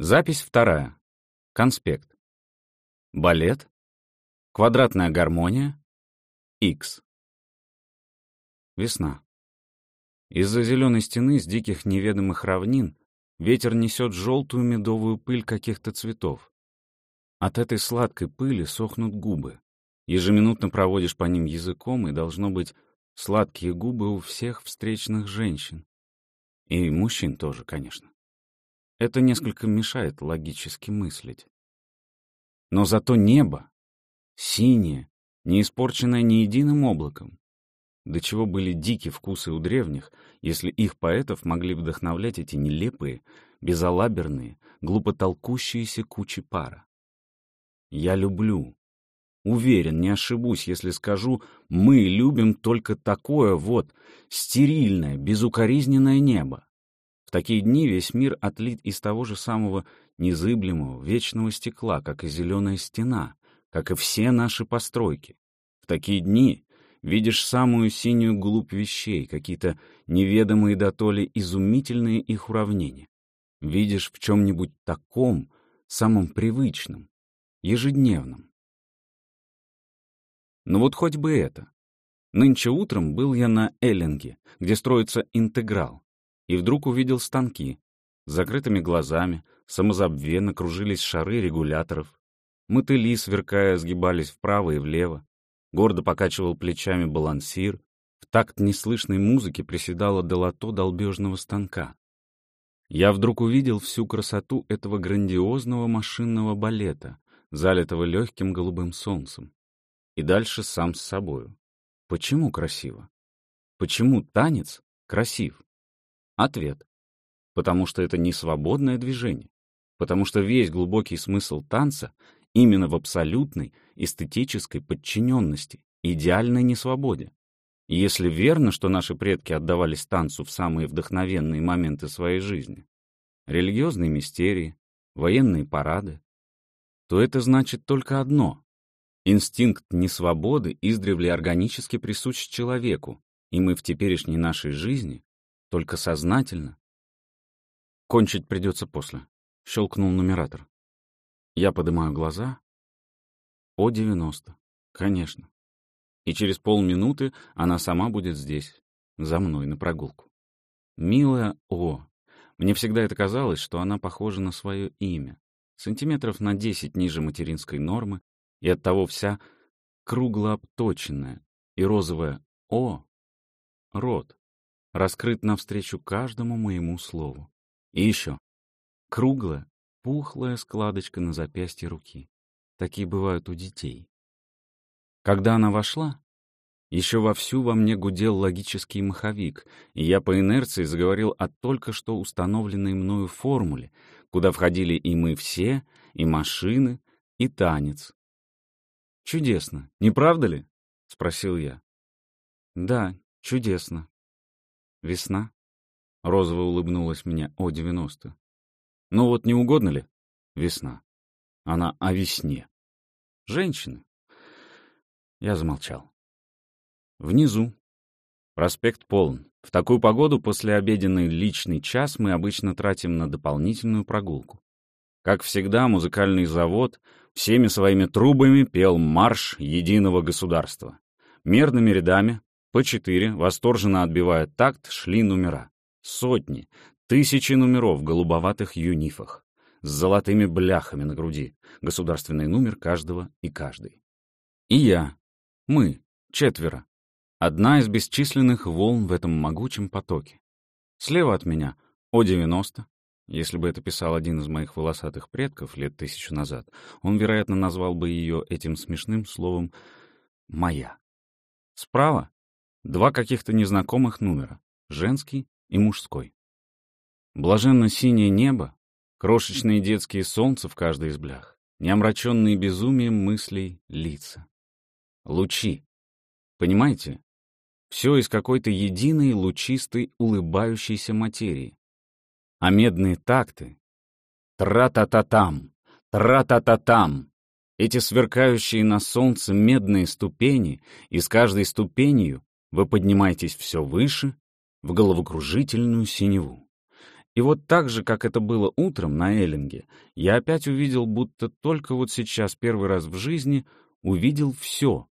Запись вторая. Конспект. Балет. Квадратная гармония. X. Весна. Из-за зеленой стены с диких неведомых равнин ветер несет желтую медовую пыль каких-то цветов. От этой сладкой пыли сохнут губы. Ежеминутно проводишь по ним языком, и должно быть сладкие губы у всех встречных женщин. И мужчин тоже, конечно. Это несколько мешает логически мыслить. Но зато небо, синее, не испорченное ни единым облаком. До чего были дикие вкусы у древних, если их поэтов могли вдохновлять эти нелепые, безалаберные, глупо толкущиеся кучи пара. Я люблю. Уверен, не ошибусь, если скажу, мы любим только такое вот стерильное, безукоризненное небо такие дни весь мир отлит из того же самого незыблемого, вечного стекла, как и зеленая стена, как и все наши постройки. В такие дни видишь самую синюю глубь вещей, какие-то неведомые дотоле изумительные их уравнения. Видишь в чем-нибудь таком, самом привычном, ежедневном. Ну вот хоть бы это. Нынче утром был я на Эллинге, где строится интеграл и вдруг увидел станки. С закрытыми глазами, самозабвенно кружились шары регуляторов. Мотыли, сверкая, сгибались вправо и влево. Гордо покачивал плечами балансир. В такт неслышной музыки приседала долото долбежного станка. Я вдруг увидел всю красоту этого грандиозного машинного балета, залитого легким голубым солнцем. И дальше сам с собою. Почему красиво? Почему танец красив? Ответ. Потому что это не свободное движение. Потому что весь глубокий смысл танца именно в абсолютной эстетической подчиненности, идеальной несвободе. И если верно, что наши предки отдавались танцу в самые вдохновенные моменты своей жизни, религиозные мистерии, военные парады, то это значит только одно. Инстинкт несвободы издревле органически присущ человеку, и мы в теперешней нашей жизни только сознательно. Кончить придется после. Щелкнул нумератор. Я поднимаю глаза. О-90. Конечно. И через полминуты она сама будет здесь, за мной на прогулку. Милая О. Мне всегда это казалось, что она похожа на свое имя. Сантиметров на десять ниже материнской нормы, и оттого вся круглообточенная и розовая О — рот раскрыт навстречу каждому моему слову. И еще. Круглая, пухлая складочка на запястье руки. Такие бывают у детей. Когда она вошла, еще вовсю во мне гудел логический маховик, и я по инерции заговорил о только что установленной мною формуле, куда входили и мы все, и машины, и танец. «Чудесно, не правда ли?» — спросил я. «Да, чудесно», Весна? Розово улыбнулась мне О-90. Ну вот не угодно ли? Весна. Она о весне. Женщины. Я замолчал. Внизу. Проспект полн. В такую погоду после обеденный личный час мы обычно тратим на дополнительную прогулку. Как всегда, музыкальный завод всеми своими трубами пел марш единого государства. Мерными рядами, по четыре, восторженно отбивая такт, шли номера. Сотни, тысячи номеров в голубоватых юнифах, с золотыми бляхами на груди, государственный номер каждого и каждой. И я, мы, четверо. Одна из бесчисленных волн в этом могучем потоке. Слева от меня О-90. Если бы это писал один из моих волосатых предков лет тысячу назад, он, вероятно, назвал бы ее этим смешным словом «моя». Справа Два каких-то незнакомых номера — женский и мужской. Блаженно-синее небо, крошечные детские солнца в каждой из блях, неомраченные безумием мыслей лица. Лучи. Понимаете? Все из какой-то единой лучистой улыбающейся материи. А медные такты — тра-та-та-там, тра-та-та-там. Эти сверкающие на солнце медные ступени, и с каждой ступенью вы поднимаетесь все выше, в головокружительную синеву. И вот так же, как это было утром на Эллинге, я опять увидел, будто только вот сейчас первый раз в жизни увидел все.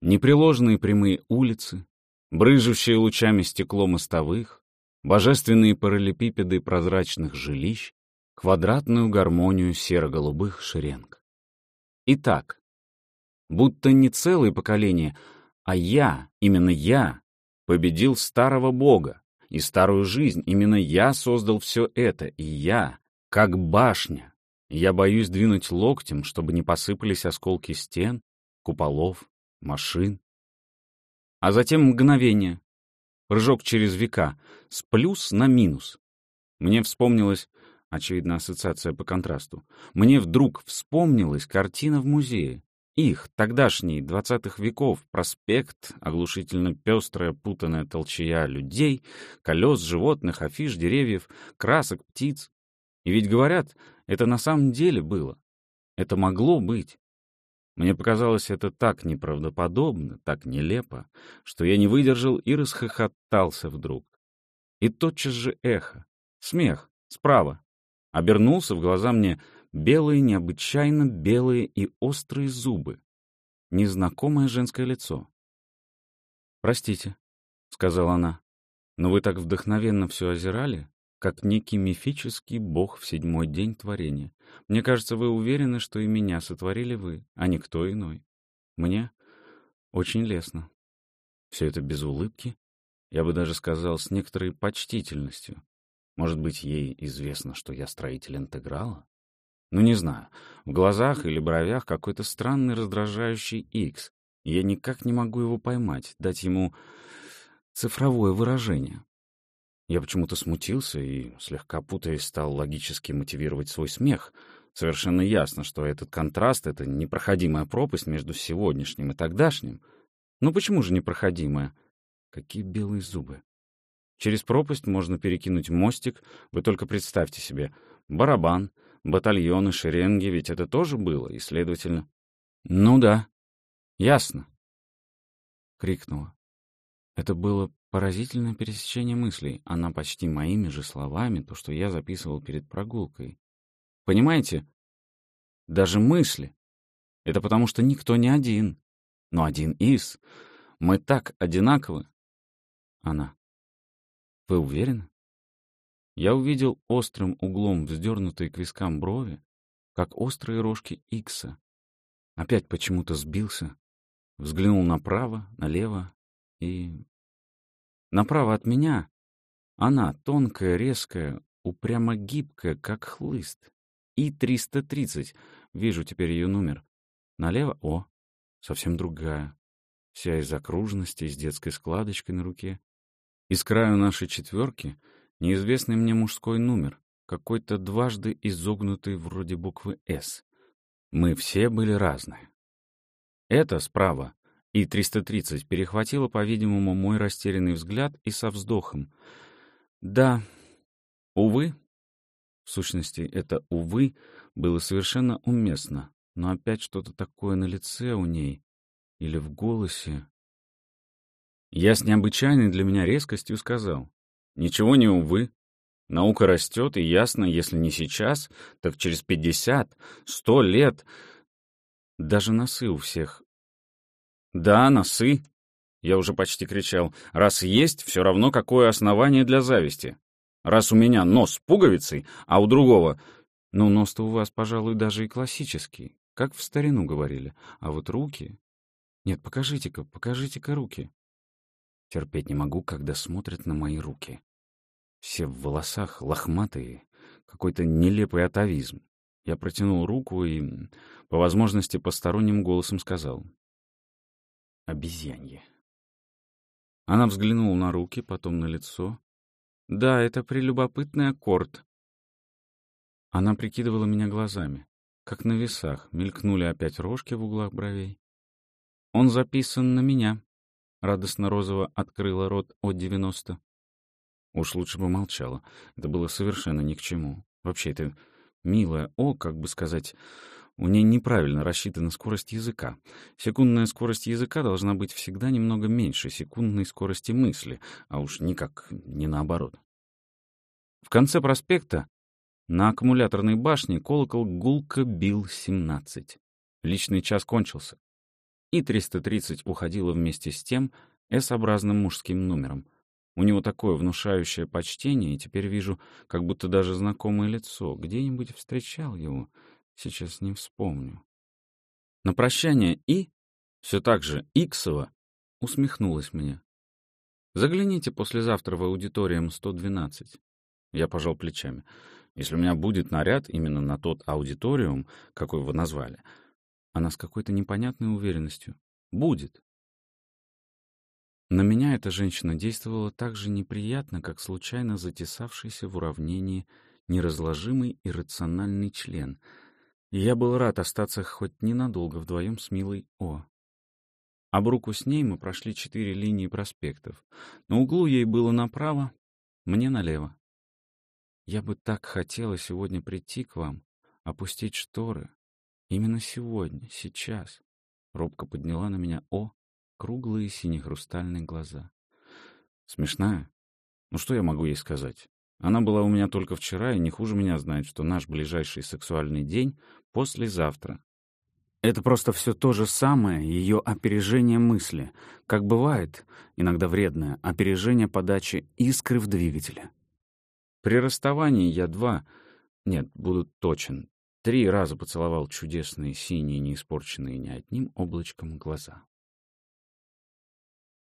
Непреложные прямые улицы, брыжущие лучами стекло мостовых, божественные параллелепипеды прозрачных жилищ, квадратную гармонию серо-голубых шеренг. Итак, будто не целое поколение, а я, именно я, победил старого бога, и старую жизнь. Именно я создал все это, и я, как башня. Я боюсь двинуть локтем, чтобы не посыпались осколки стен, куполов, машин. А затем мгновение. Прыжок через века, с плюс на минус. Мне вспомнилась, очевидно, ассоциация по контрасту, мне вдруг вспомнилась картина в музее. Их, тогдашний, двадцатых веков, проспект, оглушительно пестрая путанная толчая людей, колес, животных, афиш, деревьев, красок, птиц. И ведь говорят, это на самом деле было. Это могло быть. Мне показалось это так неправдоподобно, так нелепо, что я не выдержал и расхохотался вдруг. И тотчас же эхо, смех, справа. Обернулся в глаза мне белые, необычайно белые и острые зубы. Незнакомое женское лицо. «Простите», — сказала она, — «но вы так вдохновенно все озирали, как некий мифический бог в седьмой день творения. Мне кажется, вы уверены, что и меня сотворили вы, а не кто иной. Мне очень лестно. Все это без улыбки, я бы даже сказал, с некоторой почтительностью. Может быть, ей известно, что я строитель интеграла? Ну, не знаю. В глазах или бровях какой-то странный раздражающий X. я никак не могу его поймать, дать ему цифровое выражение. Я почему-то смутился и, слегка путаясь, стал логически мотивировать свой смех. Совершенно ясно, что этот контраст — это непроходимая пропасть между сегодняшним и тогдашним. Ну почему же непроходимая? Какие белые зубы. Через пропасть можно перекинуть мостик, вы только представьте себе. Барабан — батальоны, шеренги, ведь это тоже было, и, следовательно... «Ну да, ясно!» — крикнула. Это было поразительное пересечение мыслей. Она почти моими же словами, то, что я записывал перед прогулкой. Понимаете? Даже мысли. Это потому, что никто не один, но один из. Мы так одинаковы. Она. Вы уверены? Я увидел острым углом вздернутые к вискам брови, как острые рожки Икса. Опять почему-то сбился, взглянул направо, налево и... Направо от меня она, тонкая, резкая, упрямо гибкая, как хлыст. И-330, вижу теперь ее номер. Налево — о, совсем другая. Вся из окружности, с детской складочкой на руке. Из краю нашей четверки — Неизвестный мне мужской номер, какой-то дважды изогнутый вроде буквы «С». Мы все были разные. Это справа, и 330 перехватило, по-видимому, мой растерянный взгляд и со вздохом. Да, увы. В сущности, это «увы» было совершенно уместно, но опять что-то такое на лице у ней или в голосе. Я с необычайной для меня резкостью сказал. Ничего не увы. Наука растет, и ясно, если не сейчас, так через пятьдесят, сто лет. Даже носы у всех. Да, носы. Я уже почти кричал. Раз есть, все равно какое основание для зависти. Раз у меня нос с пуговицей, а у другого... Ну, нос-то у вас, пожалуй, даже и классический, как в старину говорили. А вот руки... Нет, покажите-ка, покажите-ка руки. Терпеть не могу, когда смотрят на мои руки. Все в волосах, лохматые, какой-то нелепый атовизм. Я протянул руку и, по возможности, посторонним голосом сказал. «Обезьянье». Она взглянула на руки, потом на лицо. «Да, это прелюбопытный аккорд». Она прикидывала меня глазами. Как на весах, мелькнули опять рожки в углах бровей. «Он записан на меня», Радостно-розово открыла рот о девяносто. Уж лучше бы молчала. Это было совершенно ни к чему. Вообще, это милое «о», как бы сказать, у ней неправильно рассчитана скорость языка. Секундная скорость языка должна быть всегда немного меньше секундной скорости мысли, а уж никак не наоборот. В конце проспекта на аккумуляторной башне колокол гулко бил 17. Личный час кончился. И 330 уходило вместе с тем S-образным мужским номером. У него такое внушающее почтение, и теперь вижу, как будто даже знакомое лицо. Где-нибудь встречал его, сейчас не вспомню. На прощание И, все так же Иксова, усмехнулась мне. «Загляните послезавтра в аудиториум 112». Я пожал плечами. «Если у меня будет наряд именно на тот аудиториум, какой вы назвали». Она с какой-то непонятной уверенностью. «Будет». На меня эта женщина действовала так же неприятно, как случайно затесавшийся в уравнении неразложимый иррациональный член. И я был рад остаться хоть ненадолго вдвоем с милой О. Об руку с ней мы прошли четыре линии проспектов. На углу ей было направо, мне налево. Я бы так хотела сегодня прийти к вам, опустить шторы. Именно сегодня, сейчас. Робко подняла на меня О, круглые сине-хрустальные глаза. Смешная? Ну что я могу ей сказать? Она была у меня только вчера и не хуже меня знает, что наш ближайший сексуальный день — послезавтра, это просто все то же самое, ее опережение мысли, как бывает, иногда вредное, опережение подачи искры в двигателе. При расставании я два, нет, буду точен, три раза поцеловал чудесные синие, не испорченные ни одним облачком глаза.